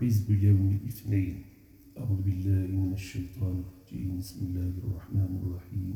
حزب يوم الاثنين. أعوذ بالله من الشيطان الرجيم. بسم الله الرحمن الرحيم.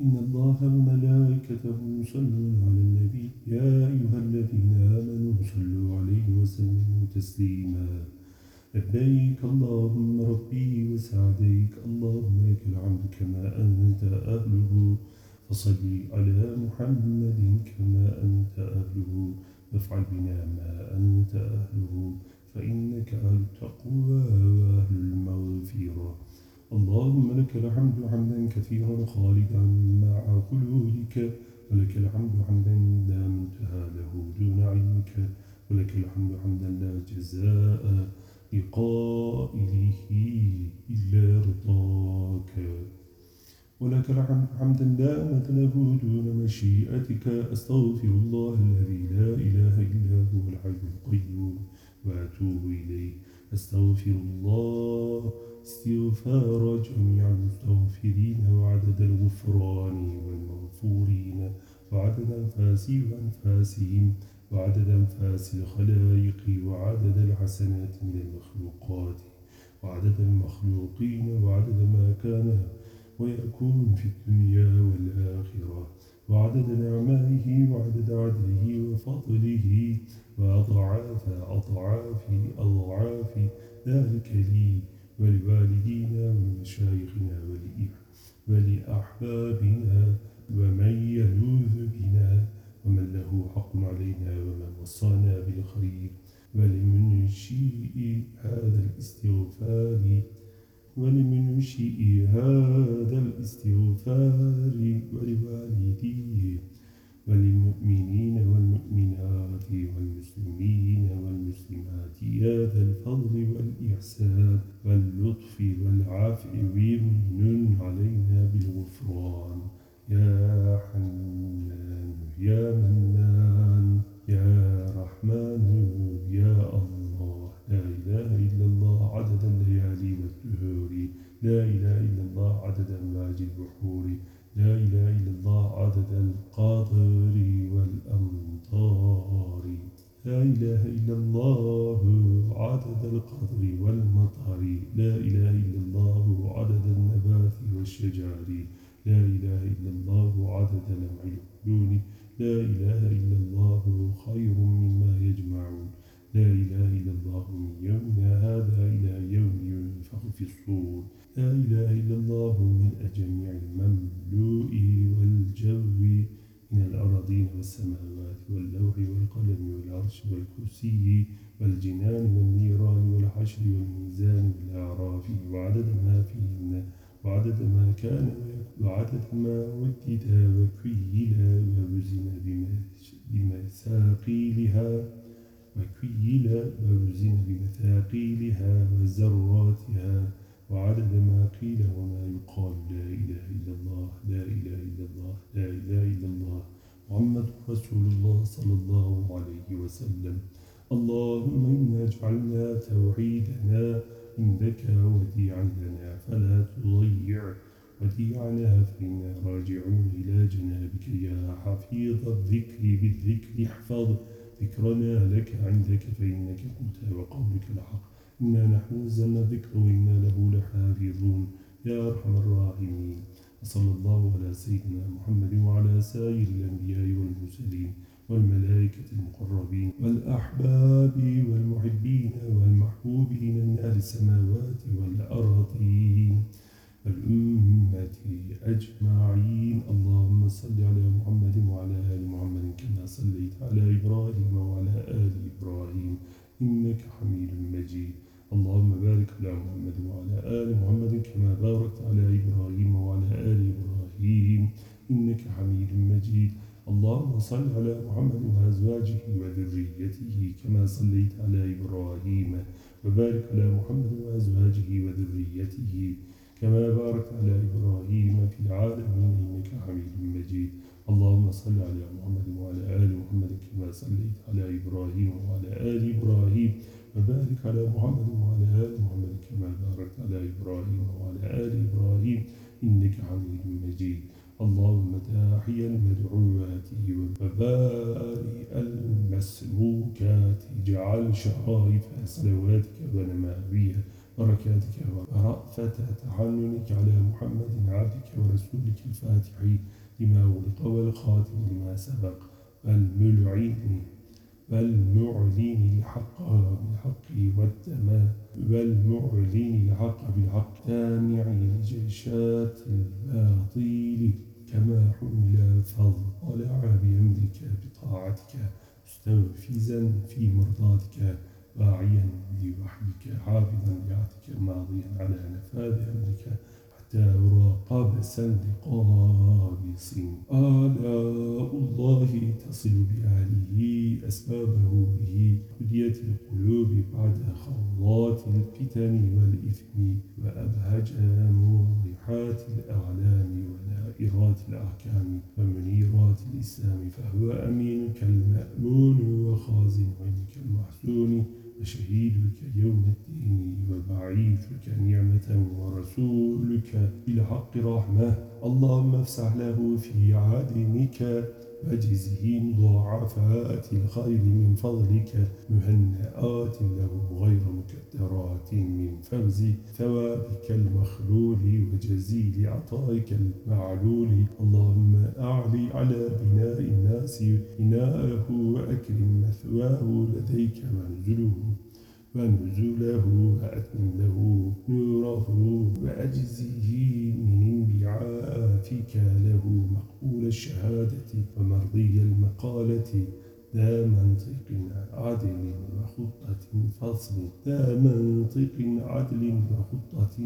إن الله وملائكته يصلون على النبي. يا أيها الذين آمنوا صلوا عليه وسلموا تسليما. لبيك اللهم ربي وسعديك. اللهم لك الحمد كما أنت أهله. فصل على محمد كما أنت أهله. وافعل بنا ما أنت أهله. فإنك أهل التقوى وأهل المغفرة اللهم لك الحمد حمدا كثيرا خالدا مع خلودك ولك الحمد حمدا لا منتهى له دون علمك. ولك الحمد حمدا لا جزاء لقائله إلا رضاك. ولك الحمد حمدا لا مثله دون مشيئتك. أستغفر الله الذي لا إله إلا هو الحي القيوم. وأتوب إليه. أستغفر الله. استغفار جميع المستغفرين وعدد الغفران والمغفورين وعدد أنفاسي وأنفاسهم وعدد أنفاس الخلائق وعدد الحسنات من المخلوقات وعدد المخلوقين وعدد ما كان ويكون في الدنيا والآخرة وعدد نعمائه وعدد عدله وفضله وأضعاف أضعاف أضعاف ذلك لي ولوالدينا ولمشايخنا ولأحبابنا ومن يلوذ بنا ومن له حق علينا ومن وصانا بالخير ولمنشئ هذا الاستغفار ولمنشئ هذا الاستغفار ولوالديه وللمؤمنين والمؤمنات والمسلمين والمسلمات يا ذا الفضل والإحسان واللطف والعفو ومن علينا بالغفران. يا حنان يا منان يا رحمن يا الله. لا إله إلا الله عدد الليالي والدهور لا إله إلا الله عدد أمواج البحور لا إله إلا الله عدد القاطر والأمطار. لا إله إلا الله عدد القدر والمطر. لا إله إلا الله عدد النبات والشجر لا إله إلا الله عدد العيون. لا إله إلا الله خير مما يجمعون. لا إله إلا الله من يومنا هذا إلى يوم ينفخ في الصور. لا إله إلا الله من أجمع المملوء والجو من الأراضين والسماوات واللوح والقلم والعرش والكرسي والجنان والنيران والحشر والميزان والأعراف وعدد ما فيهن وعدد ما كان وعدد ما ودد وكيل ووزن بمساقيلها وكيل ووزن بمثاقيلها وزراتها وعدد ما قيل وما يقال لا إله إلا الله لا إله إلا الله لا إله إلا الله. محمد رسول الله صلى الله عليه وسلم. اللهم إنا اجعلنا توحيدنا عندك وديعا لنا فلا تضيع. وديعنا فإنا راجعون إلى جنابك يا حفيظ الذكر بالذكر. احفظ ذكرنا لك عندك فإنك قلت وقولك الحق. إنا نحن نزلنا الذكر وإنا له لحافظون. يا أرحم الراحمين. وصلى الله على سيدنا محمد وعلى سائر الأنبياء والمرسلين والملائكة المقربين والأحباب والمحبين والمحبوبين من أهل السماوات والأرضين الأمة أجمعين. اللهم صل على محمد وعلى آل محمد كما صليت على إبراهيم وعلى آل إبراهيم. إنك حميد مجيد. اللهم بارك على محمد وعلى آل محمد كما باركت على إبراهيم وعلى آل إبراهيم إنك حميد مجيد. اللهم صل على محمد وأزواجه وذريته كما صليت على إبراهيم وبارك على محمد وأزواجه وذريته كما باركت على إبراهيم في العالمين إنك حميد مجيد. اللهم صل على محمد وعلى آل محمد كما صليت على إبراهيم وعلى آل إبراهيم. وبارك على محمد وعلى آل محمد كما باركت على إبراهيم وعلى آل إبراهيم إنك حميد مجيد. اللهم داعي المدعوات وبارئ المسلوكات اجعل شرائف صلواتك ونماويها بركاتك ورأفة تحننك على محمد عبدك ورسولك الفاتح لما ولق والخاتم لما سبق. والملعين والمعلين الحق بالحق والتمام. والمعلين الحق بالحق. تامع لجيشات الباطل كما حمل فضلع بأمرك بطاعتك مستنفذا في مرضاتك واعيا لوحيك حافظا لعتك ماضيا على نفاذ أمرك. حتى أراقب سند قابس آلاء الله تصل بأهله أسبابه به هدية القلوب بعد خوضات الفتن والإثم وأبهج موضحات الأعلام ونائرات الأحكام ومنيرات الإسلام فهو أمينك المأمون وخازن عينك المحسون وشهيدك يوم الدين وبعيثك نعمة ورسولك بالحق رحمة. اللهم افسح له في عدنك وجزه مضاعفات الخير من فضلك مهنئات له غير مكدرات من فوز ثوابك المخلول وجزيل عطائك المعلول. اللهم أعلي على بناء الناس بناءه وأكرم مثواه. لديك منزله ونزله وأتم له الشهادة ومرضي المقالة ذا منطق عدل وخطة فصل. ذا منطق عدل وخطة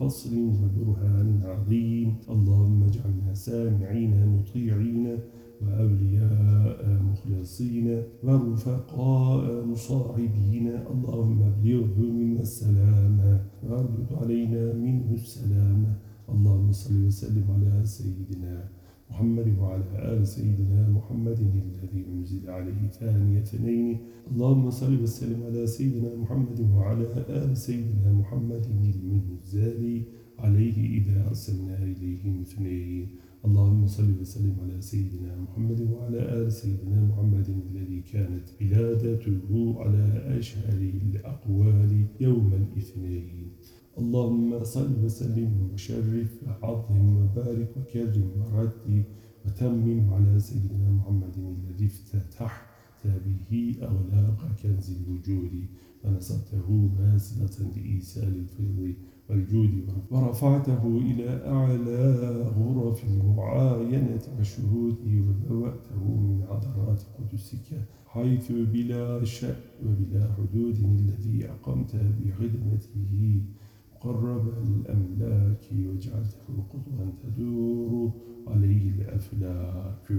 فصل وبرهان عظيم. اللهم اجعلنا سامعين مطيعين وأولياء مخلصين ورفقاء مصاحبين. اللهم ابلغه منا السلام واردد علينا منه السلام. اللهم صل وسلم على سيدنا محمد وعلى آل سيدنا محمد الذي أنزل عليه ثاني اثنين. اللهم صل وسلم على سيدنا محمد وعلى آل سيدنا محمد المنزل عليه إذا أرسلنا إليهم اثنين. اللهم صل وسلم على سيدنا محمد وعلى آل سيدنا محمد الذي كانت ولادته على أشهر الأقوال يوم الاثنين. اللهم صل وسلم وشرف وعظم وبارك وكرم ورد وتمم على سيدنا محمد الذي افتتحت به أغلاق كنز الوجود ونصبته باسلة لإيسال الفيض والجود ورفعته إلى أعلى غرف المعاينة والشهود وبوأته من عذرات قدسك حيث بلا شأ وبلا حدود الذي أقمت بخدمته مقرب الأملاك وجعلته قطبا تدور عليه الأفلاك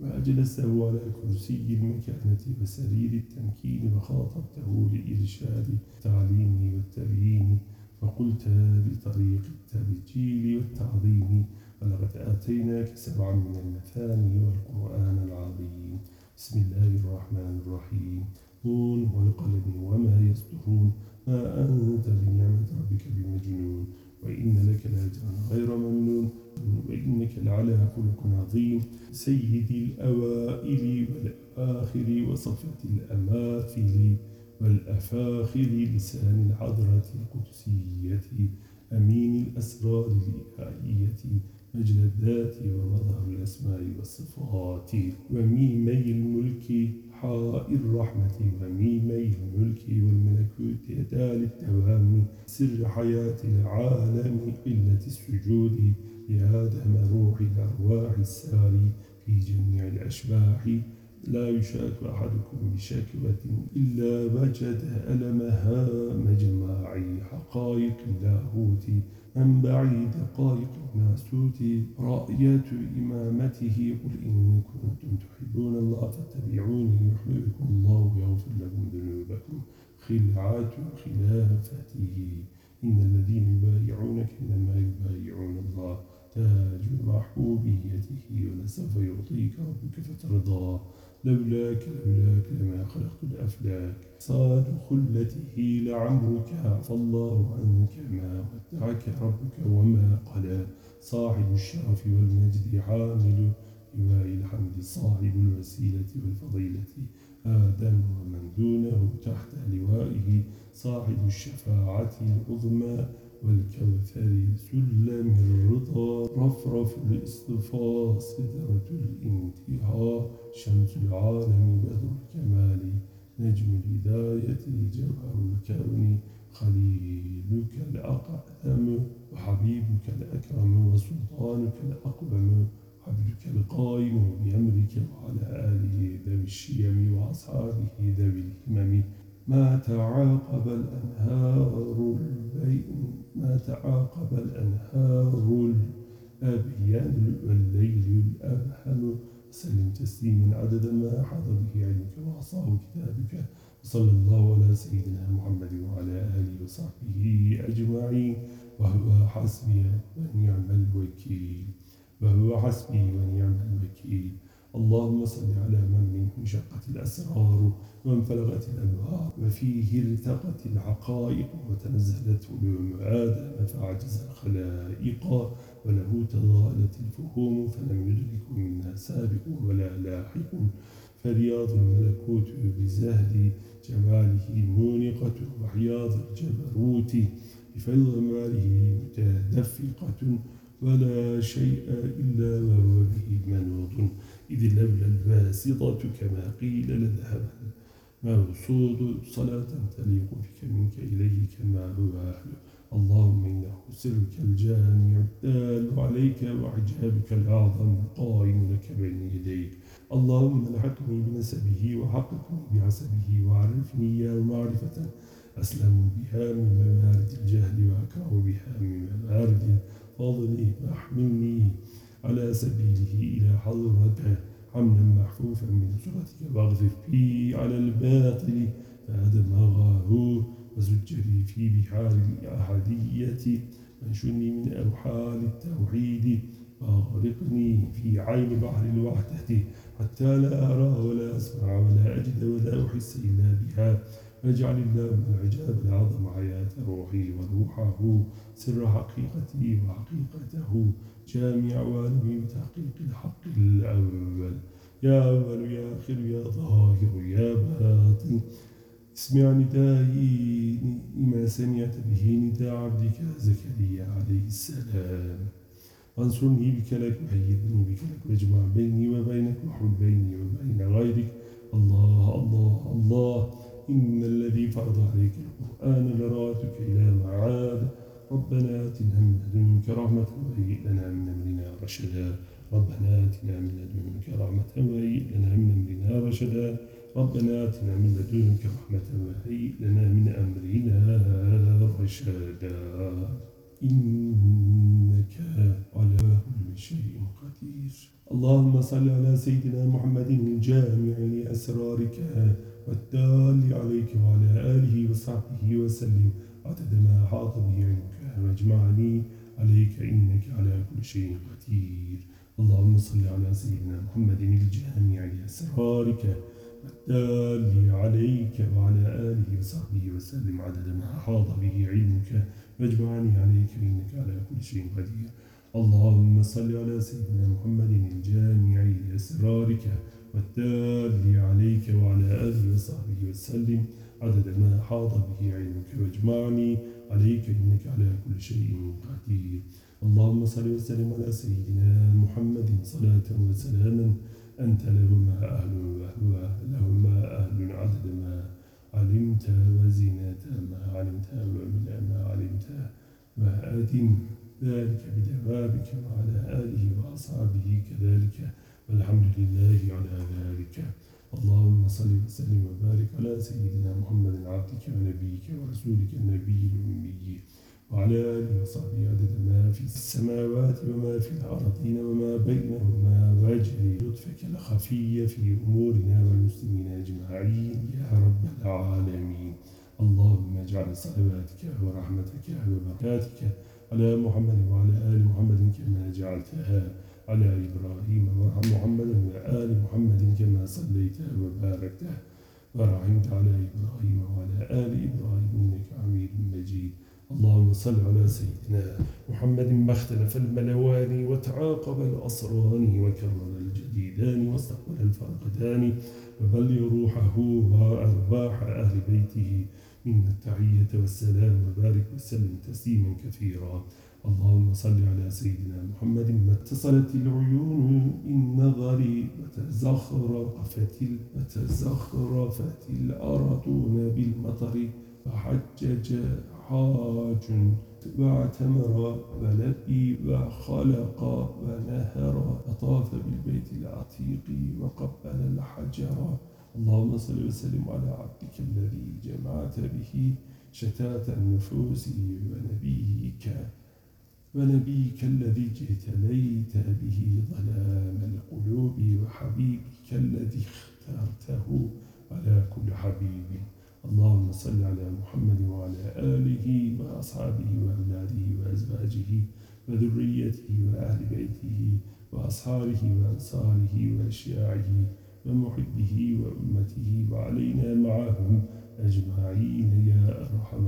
وأجلسه على كرسي المكانة وسرير التمكين وخاطبته لإرشاد التعليم والتبيين. فقلت بطريق التبجيل والتعظيم ولقد آتيناك سبعا من المثاني والقرآن العظيم. بسم الله الرحمن الرحيم. نون والقلم وما يسطرون ما أنت بنعمة لعلى خلق عظيم سيد الأوائل والآخر وصفة الأماثل والأفاخر لسان الحضرة القدسية أمين الأسرار الإلهية مجد الذات ومظهر الأسماء والصفات وميمي الملك حاء الرحمة وميمي الملك والملكوت دال التوام سر حياة العالم قلة السجود لآدم روح الأرواح الساري في جميع الأشباح. لا يشاك أحدكم بشكوة إلا وجد ألمها مجمع حقائق اللاهوت. منبع دقائق الناسوت رأية إمامته؟ قل إن كنتم تحبون الله فاتبعوني يحببكم الله ويغفر لكم ذنوبكم. خلعة خلافته إن الذين يبايعونك إنما يبايعون الله. تاج محبوبيته ولسوف يعطيك ربك فترضى. لولاك لولاك لما خلقت الأفلاك. صاد خلته لعمرك. عفى الله عنك ما ودعك ربك وما قلى. صاحب الشرف والمجد حامل لواء الحمد. صاحب الوسيلة والفضيلة. آدم ومن دونه تحت لوائه. صاحب الشفاعة العظمى. والكوثر سلم الرضا رفرف الاصطفاء صدرة الانتهاء شمس العالم بدر الكمال نجم الهداية جوهر الكون خليلك الأقدم وحبيبك الأكرم وسلطانك الأقوم عبدك القائم بأمرك وعلى آله ذوي الشيم وأصحابه ذوي الهمم. ما تعاقب الأنهار البين ما تعاقب الأنهار الأبيان والليل الأبهم. وسلم تسليما عدد ما حض به علمك وعصاه كتابك وصلى الله على سيدنا محمد وعلى آله وصحبه أجمعين. وهو حسبي ونعم الوكيل. وهو حسبي ونعم الوكيل. اللهم صل على من منه انشقت الأسرار وانفلغت الأنوار وفيه ارتقت الحقائق وتنزلت علوم آدم فعجز الخلائق وله تضالت الفهوم فلم يدرك منها سابق ولا لاحق. فرياض الملكوت بزهد جماله مونقة وحياض الجبروت بفيض ماله متدفقة ولا شيء إلا وهو به منوط. إذ لولا الباسطة كما قيل لذهب موصول صلاة تليق بك منك إليه كما هو أهل اللهم إنه سرك الجامع الدال عليك وعجابك الأعظم قائم لك بين يديك. اللهم الحقني بنسبه وحققني بعسبه وعرفني إياه معرفة. أسلم بها من موارد الجهل وأكره بها من موارد الفضل واحملني على سبيله إلى حضرته حملا محفوفا من سرتك واغفر بي على الباطل فأدمغه وزجري في بحار الأحدية وانشني من أوحال التوحيد وأغرقني في عين بحر الوحدة حتى لا أرى ولا أسمع ولا أجد ولا أحس إلا بها واجعل اللهم العجاب العظم حياة روحي وروحه سر حقيقتي وحقيقته جامع والمي وتحقيق الحق الأول. يا أول يا آخر يا ظاهر يا باطن. اسمع ندائي ما سمعت به نداء عبدك زكريا عليه السلام. وانصرني بك لك وحيدني بك لك وأجمع بيني وبينك وحل بيني وبين غيرك. الله الله الله. إن الذي فرض عليك القرآن لرأتك إلى معاد. ربنا آتنا من لدنك رحمة وهيئ لنا من أمرنا رشدا. ربنا آتنا من لدنك رحمة وهيئ لنا من أمرنا رشدا. ربنا آتنا من لدنك رحمة وهيئ لنا من أمرنا رشدا. إنك على كل شيء قدير. اللهم صل على سيدنا محمد الجامع لأسرارك. والتالي عليك وعلى آله وصحبه وسلم. عدد ما حاط به علمك واجمعني عليك إنك على كل شيء قدير. اللهم صل على سيدنا محمد الجامع لأسرارك. والتالي عليك وعلى آله وصحبه وسلم. عدد ما حاط به علمك واجمعني عليك إنك على كل شيء قدير. اللهم صل على سيدنا محمد الجامع لأسرارك. والتالي عليك وعلى آله وصحبه وسلم. عدد ما حاط به علمك واجمعني عليك إنك على كل شيء قدير. اللهم صل وسلم على سيدنا محمد صلاة وسلاما. أنت لهما أهل وهو لهما أهل. عدد ما علمت وزينة ما علمت وملء ما علمت. وأدم ذلك بدوابك وعلى آله وأصحابه كذلك. والحمد لله على ذلك. اللهم صل وسلم وبارك على سيدنا محمد عبدك ونبيك ورسولك النبي الأمي. وعلى آله وصحبه عدد ما في السماوات وما في الأرضين وما بينهما واجري لطفك الخفي في أمورنا والمسلمين أجمعين يا رب العالمين. اللهم اجعل صلواتك ورحمتك وبركاتك على محمد وعلى آل محمد كما جعلتها. على إبراهيم محمد وآل محمد كما صليت وباركت ورحمت على إبراهيم وعلى آل إبراهيم إنك حميد مجيد. اللهم صل على سيدنا محمد ما اختلف الملوان وتعاقب الأصران وكرر الجديدان واستقبل الفرقدان وبلغ روحه وأرواح أهل بيته. من التحية والسلام وبارك وسلم تسليما كثيرا. اللهم صل على سيدنا محمد ما اتصلت العيون بالنظر وتزخرفت وتزخرفت الأرضون بالمطر فحجج حاج واعتمر ولبي وخلق ونهر وطاف بالبيت العتيق وقبل الحجر اللهم صل وسلم على عبدك الذي جمعت به شتات النفوس ونبيك ونبيك الذي اجتليت به ظلام القلوب وحبيبك الذي اخترته على كل حبيب. اللهم صل على محمد وعلى آله وأصحابه وأولاده وأزواجه وذريته وأهل بيته وأصحابه وأنصاره وأشياعه ومحبه وأمته وعلينا معهم أجمعين يا أرحم